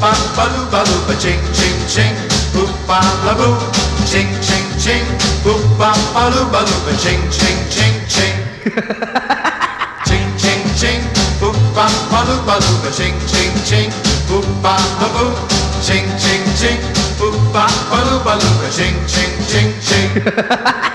ba ba loo ba ching ching ching. Boop ba la boo. Ching ching ching. Boop ba ba loo ba ching ching ching ching. ching ching ching. Boop ba ba loo ba ching ching ching. Boop ba la boo. Ching ching ching. Boop ba ba loo ba loo ba ching ching ching ching.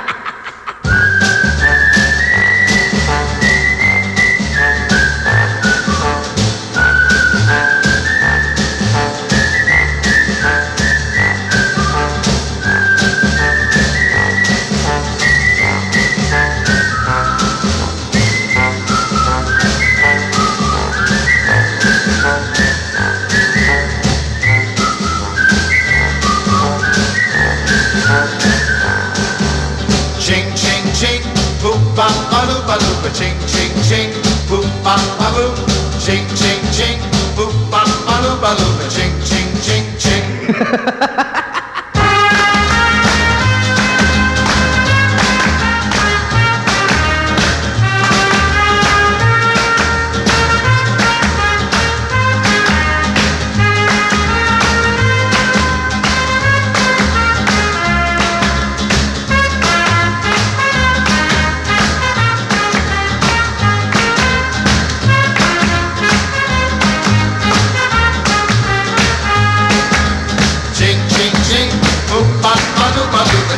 Ching ching ching, boop ba ba loo ba loo ba ching ching ching, boop ba ba boo. Ching ching ching, boop ba ba loo ba loo ba ching ching ching ching. Ching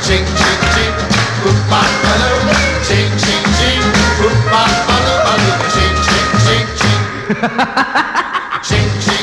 ching, ching, ching, ooh ba ba lo. Ching, ching, ching, poop my ba lo Ching, ching, ching, ching. ching, ching.